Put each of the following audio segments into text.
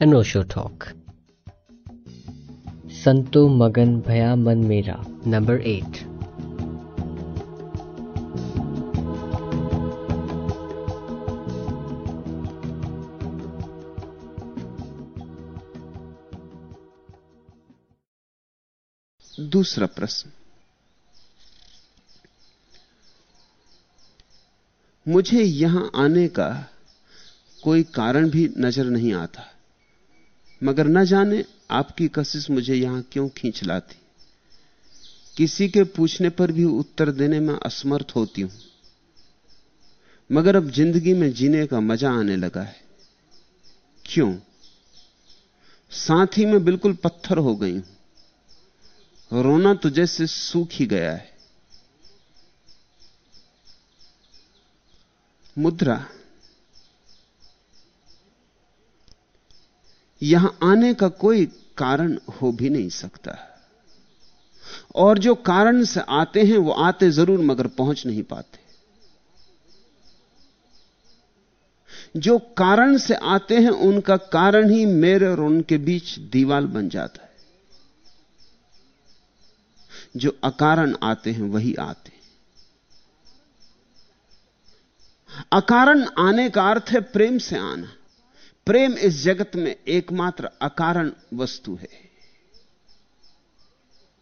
अनोशो talk संतो मगन भया मन मेरा नंबर एट दूसरा प्रश्न। मुझे यहाँ आने का कोई कारण भी नज़र नहीं आता। मगर न जाने आपकी कशिश मुझे यहाँ क्यों खींच लाती। किसी के पूछने पर भी उत्तर देने में असमर्थ होती हूँ। मगर अब ज़िंदगी में जीने का मज़ा आने लगा है। क्यों? साथ ही में बिल्कुल पत्थर हो गई हूँ। रोना तो जैसे सूख ही गया है। मुद्रा यहाँ आने का कोई कारण हो भी नहीं सकता। और जो कारण से आते हैं, वो आते ज़रूर मगर पहुँच नहीं पाते। जो कारण से आते हैं, उनका कारण ही मेरे और उनके बीच दीवाल बन जाता है। जो अकारण आते हैं, वही आते हैं। अकारण आने का अर्थ है प्रेम से आना। प्रेम इस जगत में एकमात्र अकारण वस्तु है।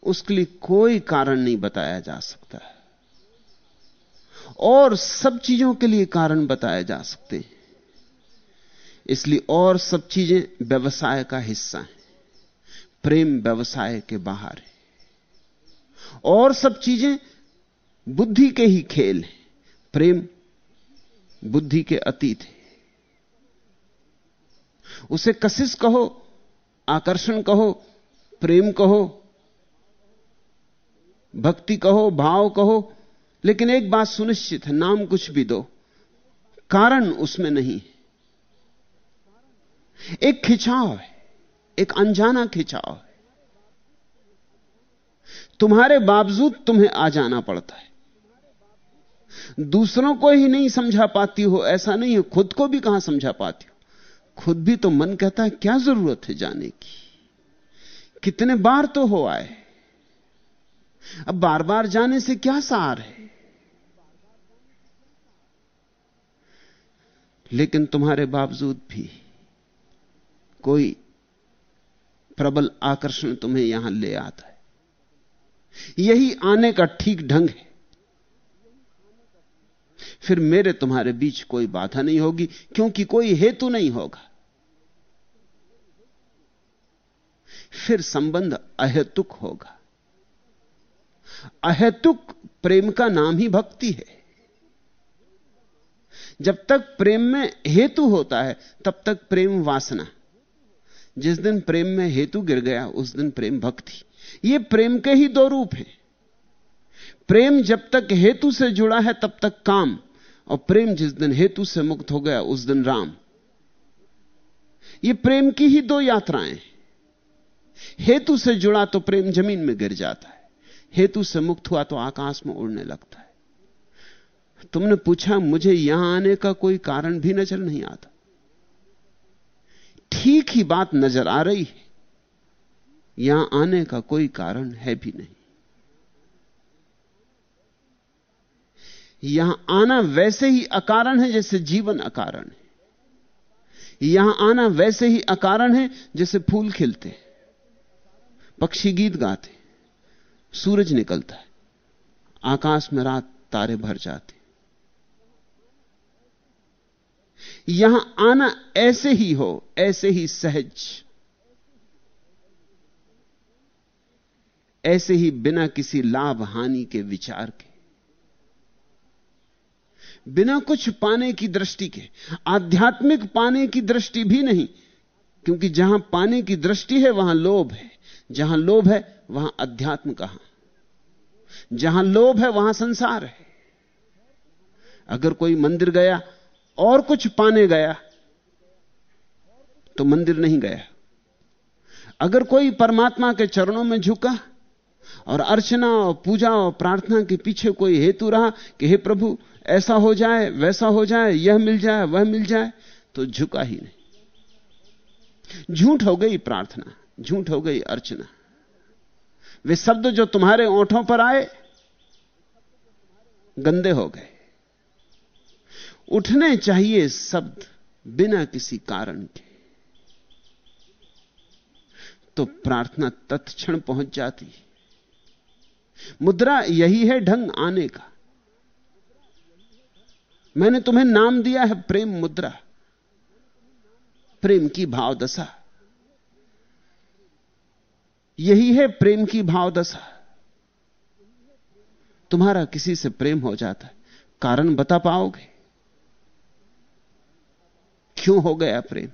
उसके लिए कोई कारण नहीं बताया जा सकता। और सब चीज़ों के लिए कारण बताए जा सकते हैं। इसलिए और सब चीज़ें व्यवसाय का हिस्सा हैं। प्रेम व्यवसाय के बाहर है। और सब चीज़ें बुद्धि के ही खेल हैं। प्रेम बुद्धि के अतीत है। उसे कशिश कहो, आकर्षण कहो, प्रेम कहो, भक्ति कहो, भाव कहो, लेकिन एक बात सुनिश्चित है, नाम कुछ भी दो। कारण उसमें नहीं एक खिंचाव है, एक अनजाना खिंचाव है। तुम्हारे बावजूद तुम्हें आ जाना पड़ता है। दूसरों को ही नहीं समझा पाती हो, ऐसा नहीं है, खुद को भी कहाँ समझा पाती हो। खुद भी तो मन कहता है, क्या ज़रूरत है जाने की? कितने बार तो हो आए? अब बार बार जाने से क्या सार है? लेकिन तुम्हारे बावजूद भी कोई प्रबल आकर्षण तुम्हें यहाँ ले आता है। यही आने का ठीक ढंग है। फिर मेरे तुम्हारे बीच कोई बाधा नहीं होगी, क्योंकि कोई हेतु नहीं होगा। फिर संबंध अहेतुक होगा। अहेतुक प्रेम का नाम ही भक्ति है। जब तक प्रेम में हेतु होता है, तब तक प्रेम वासना। जिस दिन प्रेम में हेतु गिर गया, उस दिन प्रेम भक्ति। ये प्रेम के ही दो रूप हैं। प्रेम जब तक हेतु से जुड़ा है, तब तक काम। और प्रेम जिस दिन हेतु से मुक्त हो गया, उस दिन राम। ये प्रेम की ही दो यात्राएँ। हेतु से जुड़ा तो प्रेम ज़मीन में गिर जाता है। हेतु से मुक्त हुआ तो आकाश में उड़ने लगता है। तुमने पूछा, मुझे यहाँ आने का कोई कारण भी नज़र नहीं आता। ठीक ही बात नज़र आ रही है। यहाँ आने का कोई कारण है भी नहीं। यहाँ आना वैसे ही अकारण है जैसे जीवन अकारण है। यहाँ आना वैसे ही अकारण है जैसे फूल खिलते पक्षी गीत गाते सूरज निकलता है। आकाश में रात तारे भर जाते यहाँ आना ऐसे ही हो, ऐसे ही सहज। ऐसे ही बिना किसी लाभ हानि के विचार के। बिना कुछ पाने की दृष्टि के। आध्यात्मिक पाने की दृष्टि भी नहीं, क्योंकि जहाँ पाने की दृष्टि है, वहाँ लोभ है। जहाँ लोभ है, वहाँ अध्यात्म कहाँ? जहाँ लोभ है, वहाँ संसार है। अगर कोई मंदिर गया, और कुछ पाने गया तो मंदिर नहीं गया। अगर कोई परमात्मा के चरणों में झुका, और अर्चना और पूजा और प्रार्थना के पीछे कोई हेतु रहा कि, हे प्रभु ऐसा हो जाए, वैसा हो जाए, यह मिल जाए, वह मिल जाए तो झुका ही नहीं। झूठ हो गई प्रार्थना, झूठ हो गई अर्चना। वे शब्द जो तुम्हारे ओंठों पर आए, गंदे हो गए। उठने चाहिए शब्द बिना किसी कारण के। तो प्रार्थना तत्क्षण पहुँच जाती। मुद्रा यही है ढंग आने का। मैंने तुम्हें नाम दिया है प्रेम मुद्रा, प्रेम की भाव दशा यही है प्रेम की भाव दशा तुम्हारा किसी से प्रेम हो जाता है, कारण बता पाओगे? क्यों हो गया प्रेम?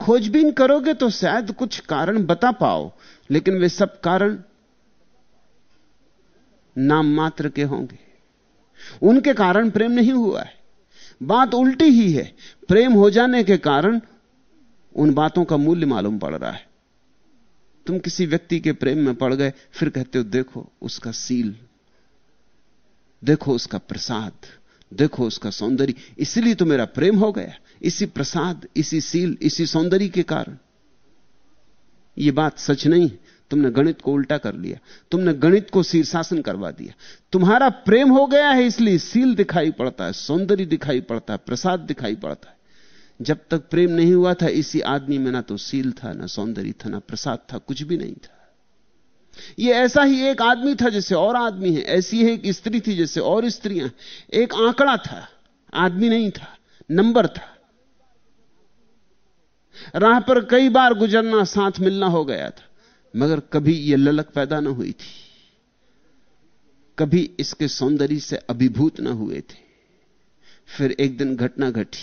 खोजबीन करोगे तो शायद कुछ कारण बता पाओ, लेकिन वे सब कारण नाम मात्र के होंगे। उनके कारण प्रेम नहीं हुआ है। बात उल्टी ही है। प्रेम हो जाने के कारण उन बातों का मूल्य मालूम पड़ रहा है। तुम किसी व्यक्ति के प्रेम में पड़ गए, फिर कहते हो, देखो उसका सील, देखो उसका प्रसाद, देखो उसका सौंदर्य, इसलिए तो मेरा प्रेम हो गया। इसी प्रसाद, इसी सील, इसी सौंदर्य के कारण। यह बात सच नहीं तुमने गणित को उल्टा कर लिया, तुमने गणित को शीर्षासन करवा दिया। तुम्हारा प्रेम हो गया है, इसलिए सील दिखाई पड़ता है, सौंदर्य दिखाई पड़ता है, प्रसाद दिखाई पड़ता है। जब तक प्रेम नहीं हुआ था, इसी आदमी में ना तो सील था, ना सौंदर्य था, ना प्रसाद था, कुछ भी नहीं था। यह ऐसा ही एक आदमी था जैसे और आदमी है, ऐसी है एक स्त्री थी जैसे और स्त्रियाँ एक आंकड़ा था, आदमी नहीं था, नंबर था। राह पर कई बार गुजरना, साथ मिलना हो गया था। मगर कभी यह ललक पैदा ना हुई थी। कभी इसके सौंदर्य से अभिभूत ना हुए थे। फिर एक दिन घटना घटी।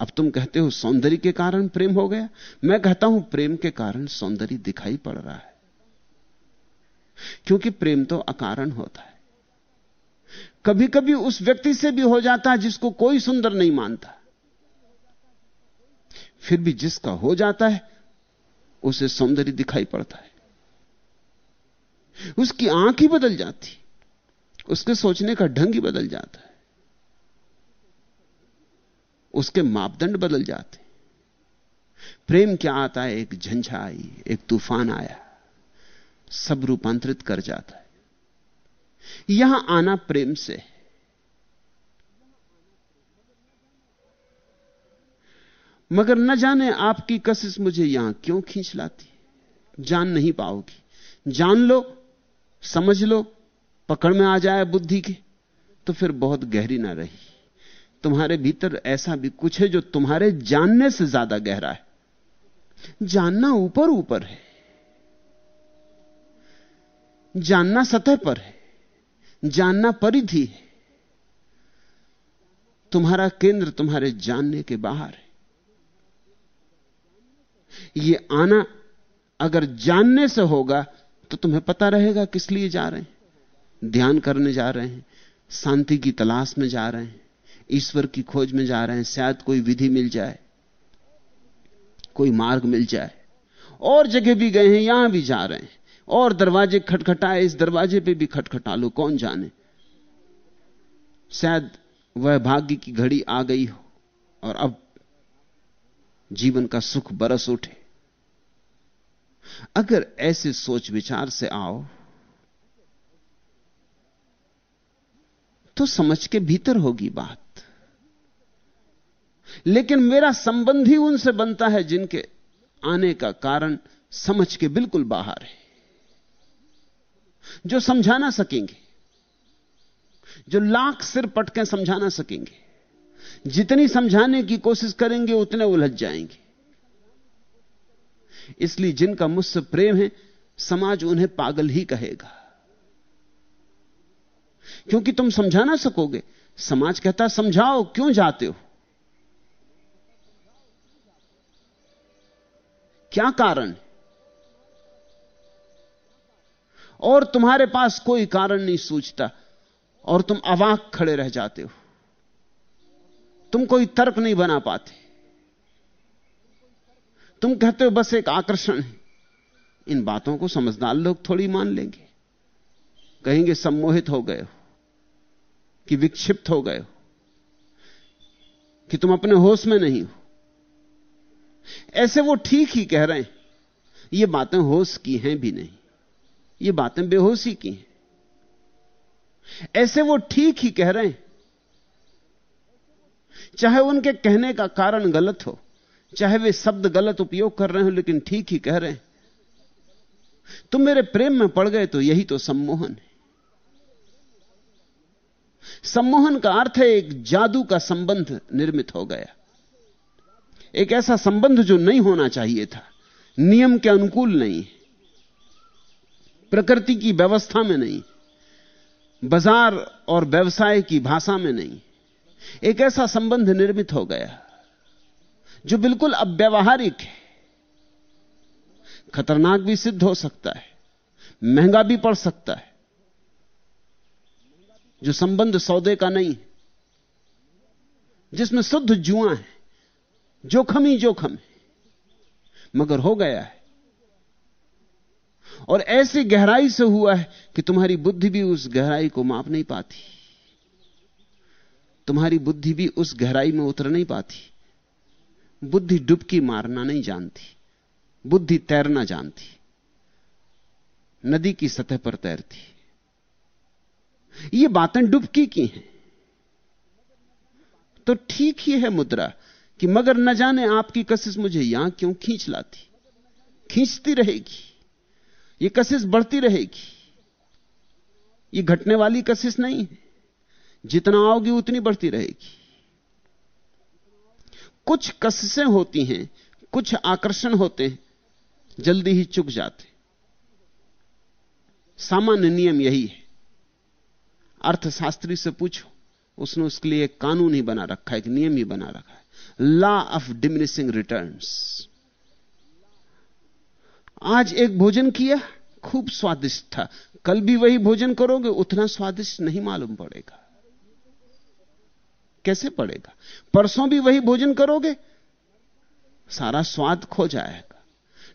अब तुम कहते हो सौंदर्य के कारण प्रेम हो गया। मैं कहता हूँ प्रेम के कारण सौंदर्य दिखाई पड़ रहा है। क्योंकि प्रेम तो अकारण होता है। कभी कभी उस व्यक्ति से भी हो जाता है जिसको कोई सुंदर नहीं मानता। फिर भी जिसका हो जाता है उसे सौंदर्य दिखाई पड़ता है। उसकी आँख ही बदल जाती, उसके सोचने का ढंग ही बदल जाता है। उसके मापदंड बदल जाते। प्रेम क्या आता है? एक झंझा आई एक तूफ़ान आया, सब रूपांतरित कर जाता है। यहाँ आना प्रेम से मगर न जाने आपकी कशिश मुझे यहाँ क्यों खींच लाती। जान नहीं पाओगी। जान लो, समझ लो, पकड़ में आ जाए बुद्धि के तो फिर बहुत गहरी ना रही। तुम्हारे भीतर ऐसा भी कुछ है जो तुम्हारे जानने से ज़्यादा गहरा है। जानना ऊपर ऊपर है। जानना सतह पर है। जानना परिधि है। तुम्हारा केंद्र तुम्हारे जानने के बाहर है। ये आना अगर जानने से होगा तो तुम्हें पता रहेगा किस लिए जा रहे हैं। ध्यान करने जा रहे हैं, शांति की तलाश में जा रहे हैं, ईश्वर की खोज में जा रहे हैं, शायद कोई विधि मिल जाए, कोई मार्ग मिल जाए। और जगह भी गए हैं, यहाँ भी जा रहे हैं। और दरवाजे खटखटाए, इस दरवाजे पे भी खटखटा लो, कौन जाने? शायद वह भाग्य की घड़ी आ गई हो, और अब जीवन का सुख बरस उठे। अगर ऐसे सोच विचार से आओ तो समझ के भीतर होगी बात। लेकिन मेरा संबंध ही उनसे बनता है जिनके आने का कारण समझ के बिल्कुल बाहर है। जो समझा ना सकेंगे, जो लाख सिर पटके समझा ना सकेंगे जितनी समझाने की कोशिश करेंगे, उतने उलझ जाएँगे। इसलिए जिनका मुझसे प्रेम है, समाज उन्हें पागल ही कहेगा। क्योंकि तुम समझा ना सकोगे। समाज कहता समझाओ, क्यों जाते हो? क्या कारण? और तुम्हारे पास कोई कारण नहीं सूझता, और तुम अवाक खड़े रह जाते हो। तुम कोई तर्क नहीं बना पाते। तुम कहते हो बस एक आकर्षण है। इन बातों को समझदार लोग थोड़ी मान लेंगे। कहेंगे, सम्मोहित हो गए हो, कि विक्षिप्त हो गए हो, कि तुम अपने होश में नहीं हो। ऐसे वो ठीक ही कह रहे हैं, ये बातें होश की हैं भी नहीं, ये बातें बेहोशी की हैं। ऐसे वो ठीक ही कह रहे हैं चाहे उनके कहने का कारण गलत हो, चाहे वे शब्द गलत उपयोग कर रहे हो, लेकिन ठीक ही कह रहे हैं। तुम मेरे प्रेम में पड़ गए तो यही तो सम्मोहन है। सम्मोहन का अर्थ है एक जादू का संबंध निर्मित हो गया। एक ऐसा संबंध जो नहीं होना चाहिए था। नियम के अनुकूल नहीं प्रकृति की व्यवस्था में नहीं। बाज़ार और व्यवसाय की भाषा में नहीं। एक ऐसा संबंध निर्मित हो गया जो बिल्कुल अव्यवहारिक है। खतरनाक भी सिद्ध हो सकता है, महँगा भी पड़ सकता है, जो संबंध सौदे का नहीं जिसमें शुद्ध जुआ है, जोखम ही जोखम है, मगर हो गया है। और ऐसी गहराई से हुआ है कि तुम्हारी बुद्धि भी उस गहराई को माप नहीं पाती। तुम्हारी बुद्धि भी उस गहराई में उतर नहीं पाती। बुद्धि डुबकी मारना नहीं जानती। बुद्धि तैरना जानती। नदी की सतह पर तैरती। ये बातें डुबकी की हैं। तो ठीक ही है मुद्रा कि मगर न जाने आपकी कशिश मुझे यहाँ क्यों खींच लाती। खींचती रहेगी। ये कशिश बढ़ती रहेगी। ये घटने वाली कशिश नहीं है। जितना आओगी उतनी बढ़ती रहेगी। कुछ कशिशें होती हैं, कुछ आकर्षण होते हैं, जल्दी ही चुक जाते सामान्य नियम यही है। अर्थशास्त्री से पूछो, उसने उसके लिए एक कानून ही बना रखा है, एक नियम ही बना रखा है। लॉ ऑफ़ डिमिनिशिंग रिटर्न्स आज एक भोजन किया, खूब स्वादिष्ट था। कल भी वही भोजन करोगे, उतना स्वादिष्ट नहीं मालूम पड़ेगा। कैसे पड़ेगा? परसों भी वही भोजन करोगे? सारा स्वाद खो जाएगा।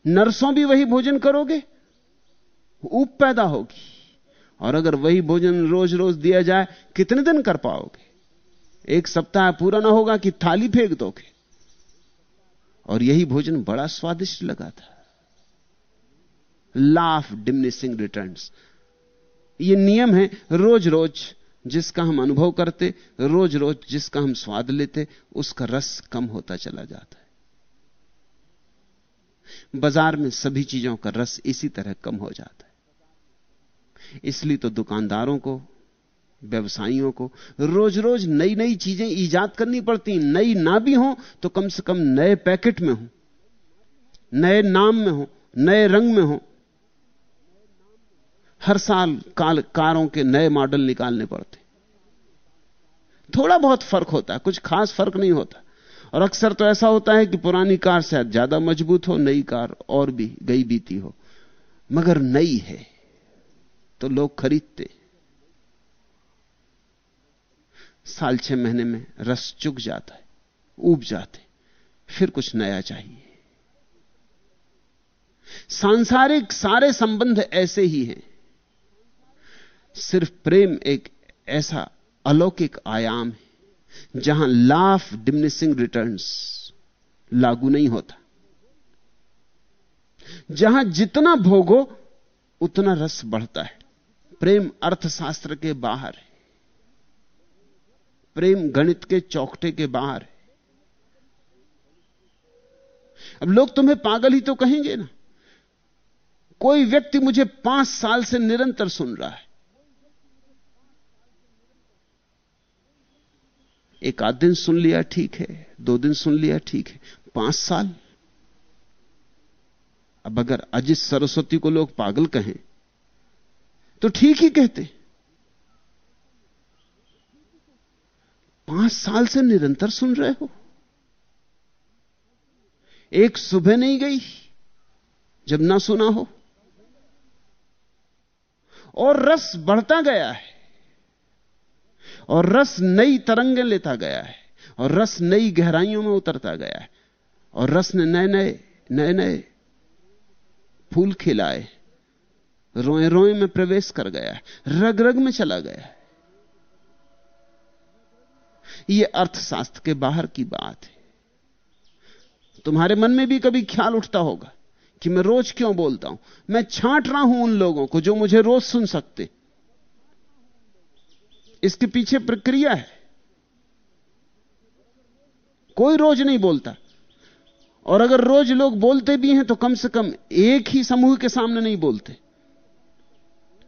नरसों भी वही भोजन करोगे? ऊप पैदा होगी। और अगर वही भोजन रोज रोज दिया जाए, कितने दिन कर पाओगे? एक सप्ताह पूरा ना होगा कि थाली फेंक दोगे? और यही भोजन बड़ा स्वादिष्ट लगा था। लाफ डिमिनिशिंग रिटर्न्स ये नियम है रोज रोज जिसका हम अनुभव करते रोज रोज जिसका हम स्वाद लेते, उसका रस कम होता चला जाता है। बाज़ार में सभी चीज़ों का रस इसी तरह कम हो जाता है। इसलिए तो दुकानदारों को, व्यवसायियों को रोज रोज नई नई चीज़ें ईजाद करनी पड़ती नई ना भी हो तो कम से कम नए पैकेट में हो, नए नाम में हो, नए रंग में हो। हर साल काल, कारों के नए मॉडल निकालने पड़ते। थोड़ा बहुत फ़र्क होता है कुछ खास फ़र्क नहीं होता। और अक्सर तो ऐसा होता है कि पुरानी कार शायद ज़्यादा मज़बूत हो, नई कार और भी गई बीती हो। मगर नई है तो लोग खरीदते। साल छह महीने में रस चुक जाता है उब जाते, फिर कुछ नया चाहिए। सांसारिक सारे संबंध ऐसे ही हैं। सिर्फ़ प्रेम एक ऐसा अलौकिक आयाम है, जहाँ लाफ डिमिनिशिंग रिटर्न्स लागू नहीं होता। जहाँ जितना भोगो, उतना रस बढ़ता है। प्रेम अर्थशास्त्र के बाहर है। प्रेम गणित के चौकटे के बाहर है। अब लोग तुम्हें पागल ही तो कहेंगे ना। कोई व्यक्ति मुझे पाँच साल से निरंतर सुन रहा है। एक आध दिन सुन लिया ठीक है, दो दिन सुन लिया ठीक है, पाँच साल। अब अगर अजित सरस्वती को लोग पागल कहें तो ठीक ही कहते। पाँच साल से निरंतर सुन रहे हो। एक सुबह नहीं गई, जब ना सुना हो। और रस बढ़ता गया है। और रस नई तरंगें लेता गया है, और रस नई गहराइयों में उतरता गया है, और रस ने नए नए नए नए फूल खिलाए, रोए रोए में प्रवेश कर गया है, रग रग में चला गया है। यह अर्थशास्त्र के बाहर की बात है। तुम्हारे मन में भी कभी ख्याल उठता होगा कि मैं रोज क्यों बोलता हूँ? मैं छांट रहा हूँ उन लोगों को जो मुझे रोज सुन सकते। इसके पीछे प्रक्रिया है। कोई रोज नहीं बोलता। और अगर रोज लोग बोलते भी हैं तो कम से कम एक ही समूह के सामने नहीं बोलते।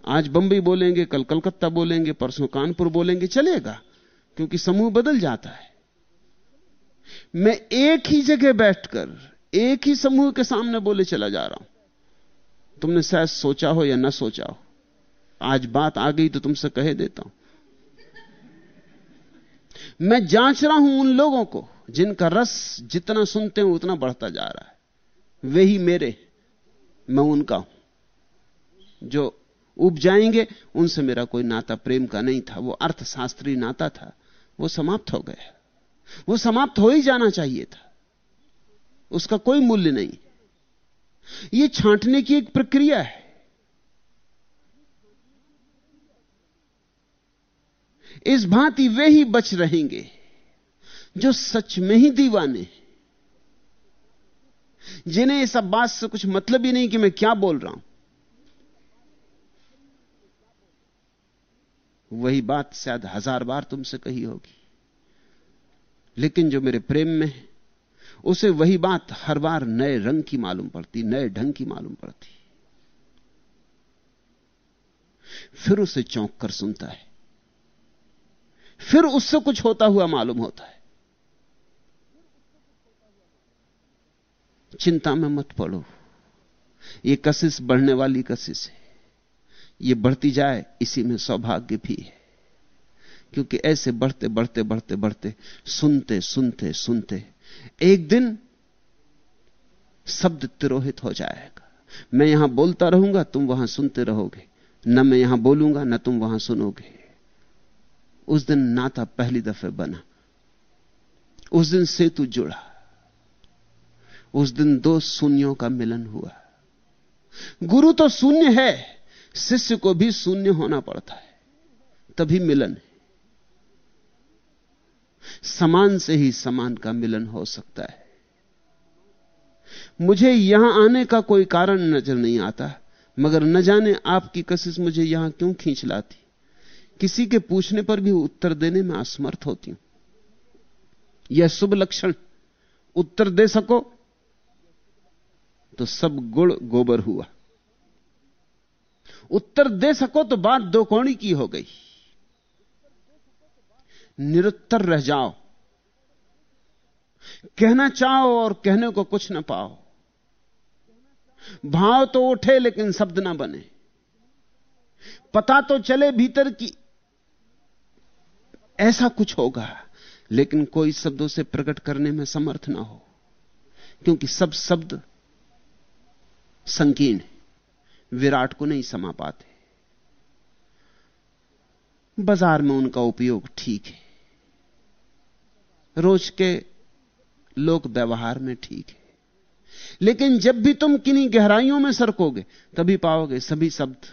आज बंबई बोलेंगे, कल कलकत्ता बोलेंगे, परसों कानपुर बोलेंगे, चलेगा, क्योंकि समूह बदल जाता है। मैं एक ही जगह बैठकर, एक ही समूह के सामने बोले चला जा रहा हूँ। तुमने शायद सोचा हो या ना सोचा हो। आज बात आ गई तो तुमसे कहे देता हूँ। मैं जाँच रहा हूँ उन लोगों को, जिनका रस जितना सुनते हैं उतना बढ़ता जा रहा है। वे ही मेरे, मैं उनका हूँ। जो उब जाएँगे, उनसे मेरा कोई नाता प्रेम का नहीं था। वो अर्थशास्त्री नाता था। वो समाप्त हो गया वो समाप्त हो ही जाना चाहिए था। उसका कोई मूल्य नहीं। ये छांटने की एक प्रक्रिया है। इस भांति वे ही बच रहेंगे, जो सच में ही दीवाने जिन्हें इस बात से कुछ मतलब ही नहीं कि मैं क्या बोल रहा हूँ। वही बात शायद हज़ार बार तुमसे कही होगी। लेकिन जो मेरे प्रेम में है, उसे वही बात हर बार नए रंग की मालूम पड़ती, नए ढंग की मालूम पड़ती। फिर उसे चौंक कर सुनता है। फिर उससे कुछ होता हुआ मालूम होता है। चिंता में मत पड़ो। यह कशिश बढ़ने वाली कशिश है। यह बढ़ती जाए, इसी में सौभाग्य भी है। क्योंकि ऐसे बढ़ते बढ़ते बढ़ते बढ़ते, सुनते सुनते सुनते, एक दिन शब्द तिरोहित हो जाएगा। मैं यहाँ बोलता रहूँगा, तुम वहाँ सुनते रहोगे। न मैं यहाँ बोलूँगा, न तुम वहाँ सुनोगे। उस दिन नाता पहली दफे बना। उस दिन सेतु जुड़ा। उस दिन दो शून्यों का मिलन हुआ। गुरु तो शून्य है, शिष्य को भी शून्य होना पड़ता है। तभी मिलन है। समान से ही समान का मिलन हो सकता है। मुझे यहाँ आने का कोई कारण नज़र नहीं आता, मगर न जाने आपकी कशिश मुझे यहाँ क्यों खींच लाती। किसी के पूछने पर भी उत्तर देने में असमर्थ होती हूँ। यह शुभ लक्षण। उत्तर दे सको तो सब गुड़ गोबर हुआ। उत्तर दे सको तो बात दो कौड़ी की हो गई। निरुत्तर रह जाओ। कहना चाहो और कहने को कुछ ना पाओ। भाव तो उठे लेकिन शब्द ना बने। पता तो चले भीतर की ऐसा कुछ होगा, लेकिन कोई शब्दों से प्रकट करने में समर्थ ना हो, क्योंकि सब शब्द संकीर्ण विराट को नहीं समा पाते। बाज़ार में उनका उपयोग ठीक है, रोज के लोक व्यवहार में ठीक है, लेकिन जब भी तुम किन्हीं गहराइयों में सरकोगे, तभी पाओगे सभी शब्द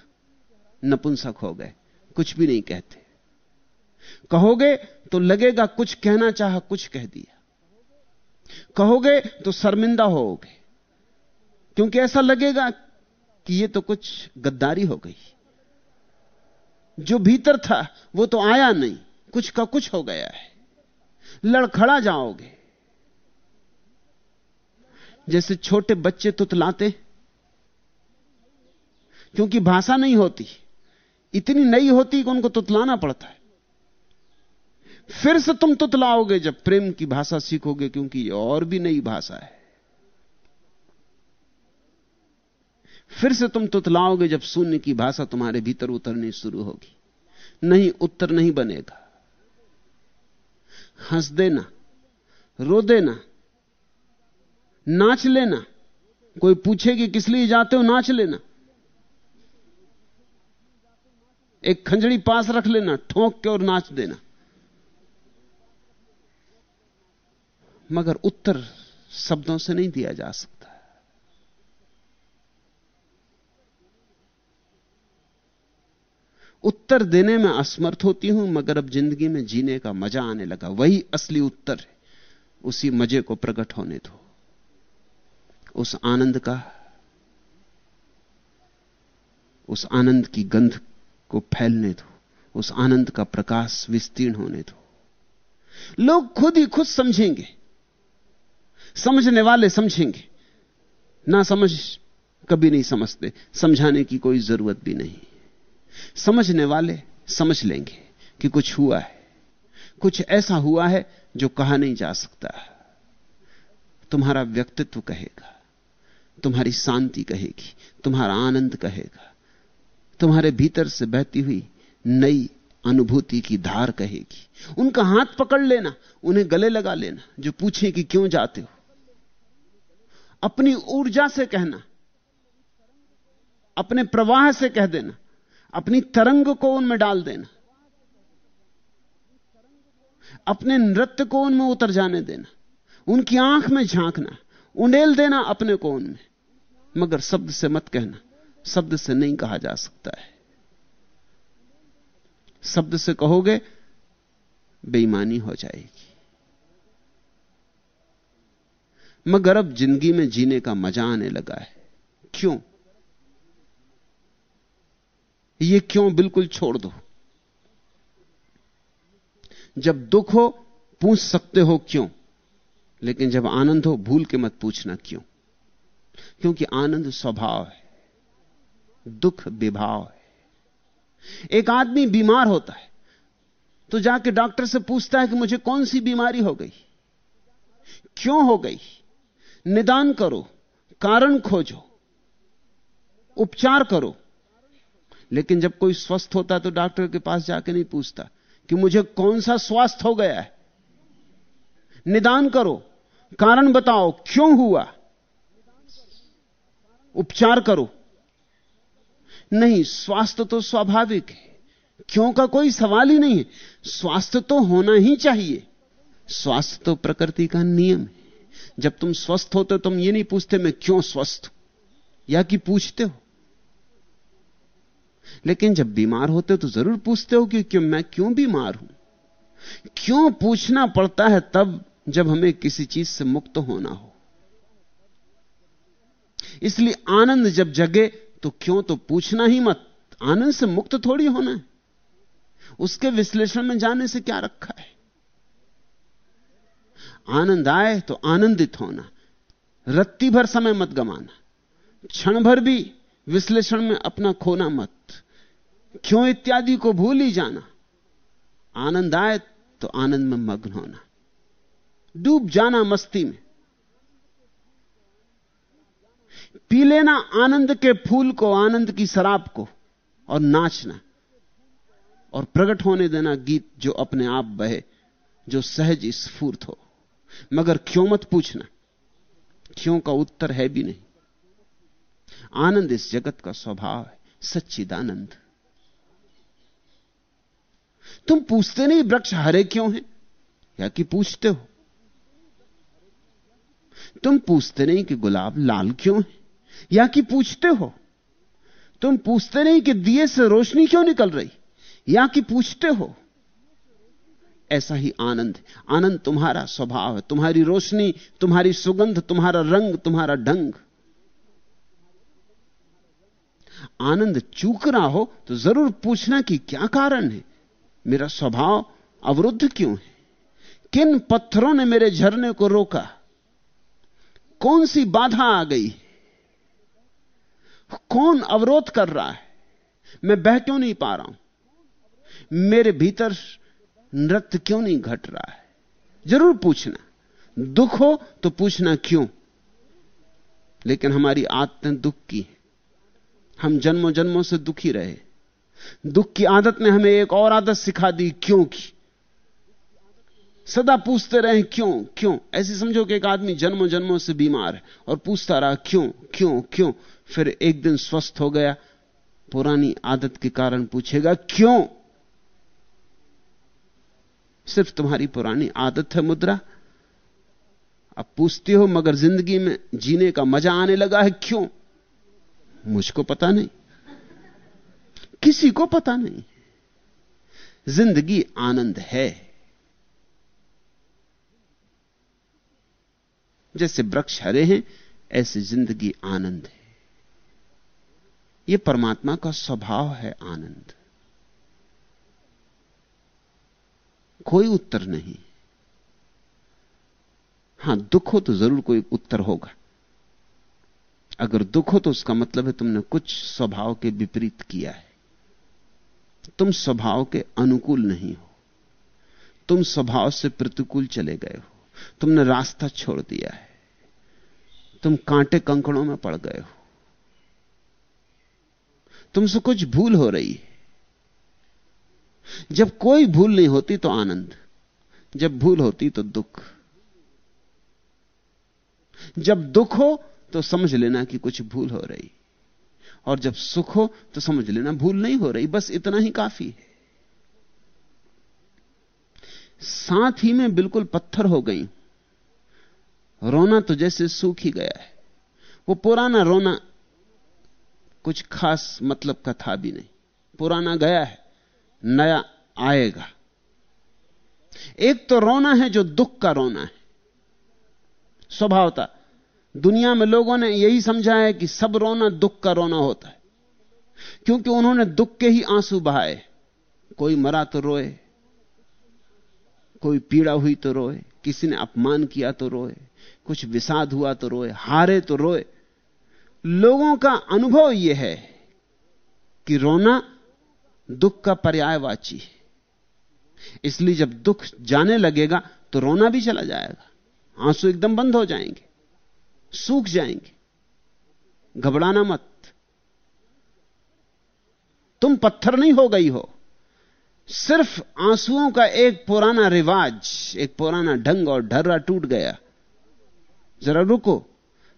नपुंसक हो गए, कुछ भी नहीं कहते। कहोगे तो लगेगा कुछ कहना चाह कुछ कह दिया। कहोगे तो शर्मिंदा होोगे। क्योंकि ऐसा लगेगा कि यह तो कुछ गद्दारी हो गई। जो भीतर था, वो तो आया नहीं। कुछ का कुछ हो गया है। लड़खड़ा जाओगे। जैसे छोटे बच्चे तुतलाते। क्योंकि भाषा नहीं होती। इतनी नई होती कि उनको तुतलाना पड़ता है। फिर से तुम तुतलाओगे जब प्रेम की भाषा सीखोगे, क्योंकि यह और भी नई भाषा है। फिर से तुम तुतलाओगे जब शून्य की भाषा तुम्हारे भीतर उतरनी शुरू होगी। नहीं, उत्तर नहीं बनेगा। हंस देना, रो देना, नाच लेना। कोई पूछे कि किस लिए जाते हो, नाच लेना। एक खंजड़ी पास रख लेना, ठोंक के और नाच देना। मगर उत्तर शब्दों से नहीं दिया जा सकता। उत्तर देने में असमर्थ होती हूँ, मगर अब ज़िंदगी में जीने का मज़ा आने लगा। वही असली उत्तर है। उसी मज़े को प्रकट होने दो। उस आनंद का, उस आनंद की गंध को फैलने दो। उस आनंद का प्रकाश विस्तीर्ण होने दो। लोग खुद ही खुद समझेंगे। समझने वाले समझेंगे। ना समझ कभी नहीं समझते। समझाने की कोई ज़रूरत भी नहीं। समझने वाले समझ लेंगे कि कुछ हुआ है। कुछ ऐसा हुआ है जो कहा नहीं जा सकता। तुम्हारा व्यक्तित्व कहेगा, तुम्हारी शांति कहेगी, तुम्हारा आनंद कहेगा, तुम्हारे भीतर से बहती हुई नई अनुभूति की धार कहेगी। उनका हाथ पकड़ लेना, उन्हें गले लगा लेना, जो पूछे कि क्यों जाते हो? अपनी ऊर्जा से कहना, अपने प्रवाह से कह देना, अपनी तरंग को उनमें डाल देना, अपने नृत्य को उनमें उतर जाने देना, उनकी आँख में झांकना, उंडेल देना अपने को उनमें। मगर शब्द से मत कहना, शब्द से नहीं कहा जा सकता है। शब्द से कहोगे, बेईमानी हो जाएगी। मगर अब ज़िंदगी में जीने का मज़ा आने लगा है। क्यों? ये क्यों बिल्कुल छोड़ दो? जब दुख हो, पूछ सकते हो क्यों? लेकिन जब आनंद हो, भूल के मत पूछना क्यों? क्योंकि आनंद स्वभाव है, दुख विभाव है। एक आदमी बीमार होता है तो जाके डॉक्टर से पूछता है कि मुझे कौन सी बीमारी हो गई? क्यों हो गई? निदान करो, कारण खोजो, उपचार करो। लेकिन जब कोई स्वस्थ होता है तो डॉक्टर के पास जाके नहीं पूछता कि मुझे कौन सा स्वास्थ्य हो गया है। निदान करो, कारण बताओ, क्यों हुआ? उपचार करो। नहीं, स्वास्थ्य तो स्वाभाविक है। क्यों का कोई सवाल ही नहीं है। स्वास्थ्य तो होना ही चाहिए। स्वास्थ्य तो प्रकृति का नियम है। जब तुम स्वस्थ होते हो, तुम ये नहीं पूछते मैं क्यों स्वस्थ हूँ? या कि पूछते हो? लेकिन जब बीमार होते हो तो ज़रूर पूछते हो कि क्यों, मैं क्यों बीमार हूँ? क्यों पूछना पड़ता है तब जब हमें किसी चीज़ से मुक्त होना हो? इसलिए आनंद जब जगे तो क्यों तो पूछना ही मत। आनंद से मुक्त थोड़ी होना है। उसके विश्लेषण में जाने से क्या रखा है? आनंद आए तो आनंदित होना। रत्ती भर समय मत गमाना। क्षण भर भी विश्लेषण में अपना खोना मत। क्यों इत्यादि को भूल ही जाना। आनंद आए तो आनंद में मग्न होना। डूब जाना मस्ती में। पी लेना आनंद के फूल को, आनंद की शराब को और नाचना। और प्रकट होने देना गीत जो अपने आप बहे, जो सहज स्फूर्त हो। मगर क्यों मत पूछना? क्यों का उत्तर है भी नहीं। आनंद इस जगत का स्वभाव है, सच्चिदानंद। तुम पूछते नहीं वृक्ष हरे क्यों हैं? या कि पूछते हो? तुम पूछते नहीं कि गुलाब लाल क्यों है? या कि पूछते हो? तुम पूछते नहीं कि दिए से रोशनी क्यों निकल रही? या कि पूछते हो? ऐसा ही आनंद। आनंद तुम्हारा स्वभाव है। तुम्हारी रोशनी, तुम्हारी सुगंध, तुम्हारा रंग, तुम्हारा ढंग। आनंद चूक रहा हो तो ज़रूर पूछना कि क्या कारण है? मेरा स्वभाव अवरुद्ध क्यों है? किन पत्थरों ने मेरे झरने को रोका? कौन सी बाधा आ गई कौन अवरोध कर रहा है? मैं बह क्यों नहीं पा रहा हूँ? मेरे भीतर नृत्य क्यों नहीं घट रहा है? ज़रूर पूछना। दुख हो तो पूछना क्यों? लेकिन हमारी आदतें दुख की हैं। हम जन्मों जन्मों से दुखी रहे। दुख की आदत ने हमें एक और आदत सिखा दी, क्यों की? सदा पूछते रहे, क्यों? क्यों? ऐसे समझो कि एक आदमी जन्मों जन्मों से बीमार है और पूछता रहा, क्यों? क्यों? क्यों? फिर एक दिन स्वस्थ हो गया, पुरानी आदत के कारण पूछेगा, क्यों? सिर्फ़ तुम्हारी पुरानी आदत है मुद्रा। अब पूछती हो, मगर ज़िंदगी में जीने का मज़ा आने लगा है क्यों? मुझको पता नहीं। किसी को पता नहीं। ज़िंदगी आनंद है। जैसे वृक्ष हरे हैं, ऐसे ज़िंदगी आनंद है। यह परमात्मा का स्वभाव है आनंद। कोई उत्तर नहीं। हाँ, दुख हो तो ज़रूर कोई उत्तर होगा। अगर दुख हो तो उसका मतलब है तुमने कुछ स्वभाव के विपरीत किया है। तुम स्वभाव के अनुकूल नहीं हो। तुम स्वभाव से प्रतिकूल चले गए हो। तुमने रास्ता छोड़ दिया है। तुम कांटे कंकड़ों में पड़ गए हो। तुमसे कुछ भूल हो रही है। जब कोई भूल नहीं होती तो आनंद, जब भूल होती तो दुख। जब दुख हो तो समझ लेना कि कुछ भूल हो रही, और जब सुख हो तो समझ लेना भूल नहीं हो रही, बस इतना ही काफ़ी है। साथ ही में बिल्कुल पत्थर हो गई, रोना तो जैसे सूख ही गया है। वो पुराना रोना कुछ खास मतलब का था भी नहीं, पुराना गया है। नया आएगा। एक तो रोना है जो दुख का रोना है। स्वभावता दुनिया में लोगों ने यही समझा है कि सब रोना दुख का रोना होता है। क्योंकि उन्होंने दुख के ही आँसू बहाए। कोई मरा तो रोए, कोई पीड़ा हुई तो रोए, किसी ने अपमान किया तो रोए, कुछ विषाद हुआ तो रोए, हारे तो रोए। लोगों का अनुभव यह है कि रोना दुख का पर्यायवाची है। इसलिए जब दुख जाने लगेगा तो रोना भी चला जाएगा। आँसू एकदम बंद हो जाएँगे, सूख जाएँगे। घबराना मत। तुम पत्थर नहीं हो गई हो। सिर्फ़ आंसुओं का एक पुराना रिवाज, एक पुराना ढंग और ढर्रा टूट गया। जरा रुको,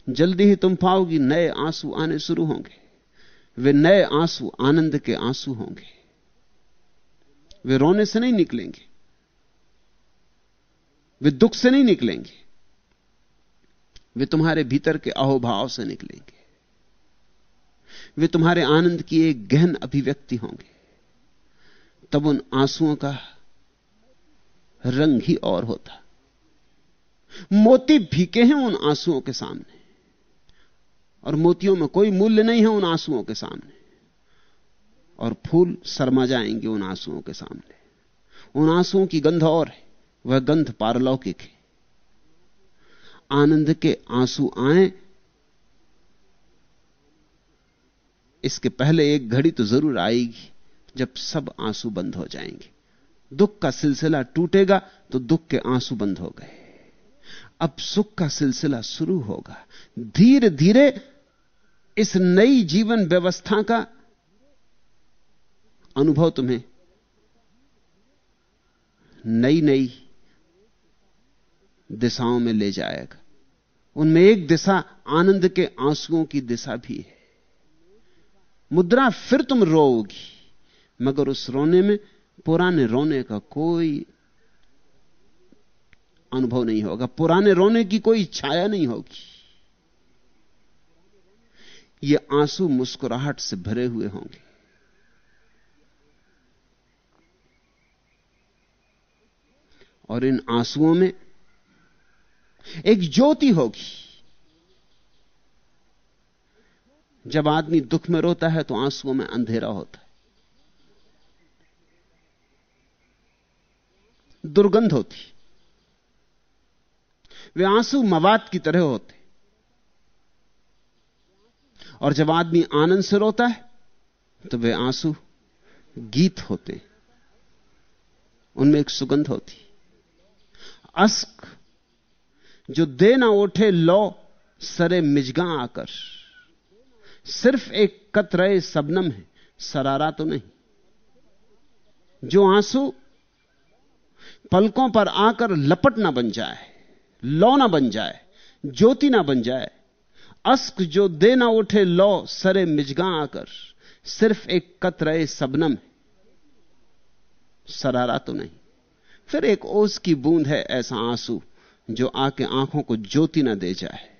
जल्दी ही तुम पाओगी नए आँसू आने शुरू होंगे। वे नए आँसू, आनंद के आँसू होंगे। वे रोने से नहीं निकलेंगे। वे दुख से नहीं निकलेंगे। वे तुम्हारे भीतर के अहोभाव से निकलेंगे। वे तुम्हारे आनंद की एक गहन अभिव्यक्ति होंगे। तब उन आंसुओं का रंग ही और होता। मोती भीके हैं उन आंसुओं के सामने। और मोतियों में कोई मूल्य नहीं है उन आंसुओं के सामने। और फूल शर्मा जाएँगे उन आंसुओं के सामने। उन आंसुओं की गंध और है, वह गंध पारलौकिक है। आनंद के आँसू आए, इसके पहले एक घड़ी तो ज़रूर आएगी, जब सब आँसू बंद हो जाएँगे। दुख का सिलसिला टूटेगा तो दुख के आँसू बंद हो गए। अब सुख का सिलसिला शुरू होगा। धीरे धीरे इस नई जीवन व्यवस्था का अनुभव तुम्हें। नई नई दिशाओं में ले जाएगा। उनमें एक दिशा आनंद के आंसुओं की दिशा भी है। मुद्रा फिर तुम रोओगी, मगर उस रोने में, पुराने रोने का कोई अनुभव नहीं होगा। पुराने रोने की कोई छाया नहीं होगी। ये आँसू मुस्कुराहट से भरे हुए होंगे। और इन आंसुओं में एक ज्योति होगी। जब आदमी दुख में रोता है तो आंसुओं में अंधेरा होता है। दुर्गंध होती। वे आँसू मवाद की तरह होते। और जब आदमी आनंद से रोता है तो वे आँसू गीत होते उनमें एक सुगंध होती अस्क, जो दे ना उठे, लो, सरे मिजगा आकर। सिर्फ़ एक कतरे सबनम है, सरारा तो नहीं। जो आँसू पलकों पर आकर लपट ना बन जाए, लौ ना बन जाए, ज्योति ना बन जाए अस्क जो दे ना उठे लो, सरे मिजगा आकर। सिर्फ़ एक कतरे सबनम है। सरारा तो नहीं। फिर एक ओस की बूंद है ऐसा आँसू, जो आके आँखों को ज्योति ना दे जाए।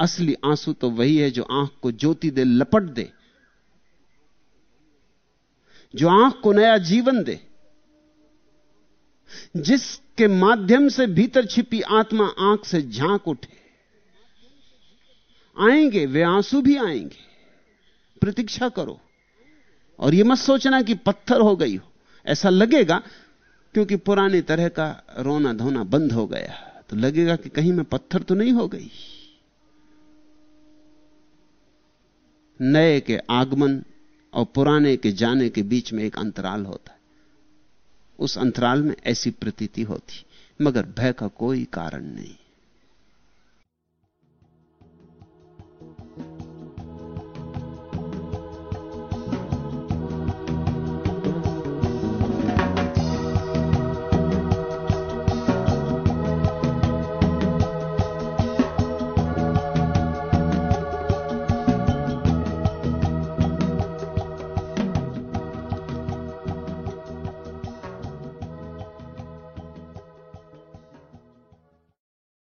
असली आँसू तो वही है जो आँख को ज्योति दे, लपट दे। जो आँख को नया जीवन दे। जिसके माध्यम से भीतर छिपी आत्मा आँख से झाँक उठे। आएँगे, वे आँसू भी आएँगे। प्रतीक्षा करो। और यह मत सोचना कि पत्थर हो गई हो। ऐसा लगेगा क्योंकि पुराने तरह का रोना धोना बंद हो गया। तो लगेगा कि कहीं मैं पत्थर तो नहीं हो गई। नए के आगमन और पुराने के जाने के बीच में एक अंतराल होता है। उस अंतराल में ऐसी प्रतीति होती, मगर भय का कोई कारण नहीं।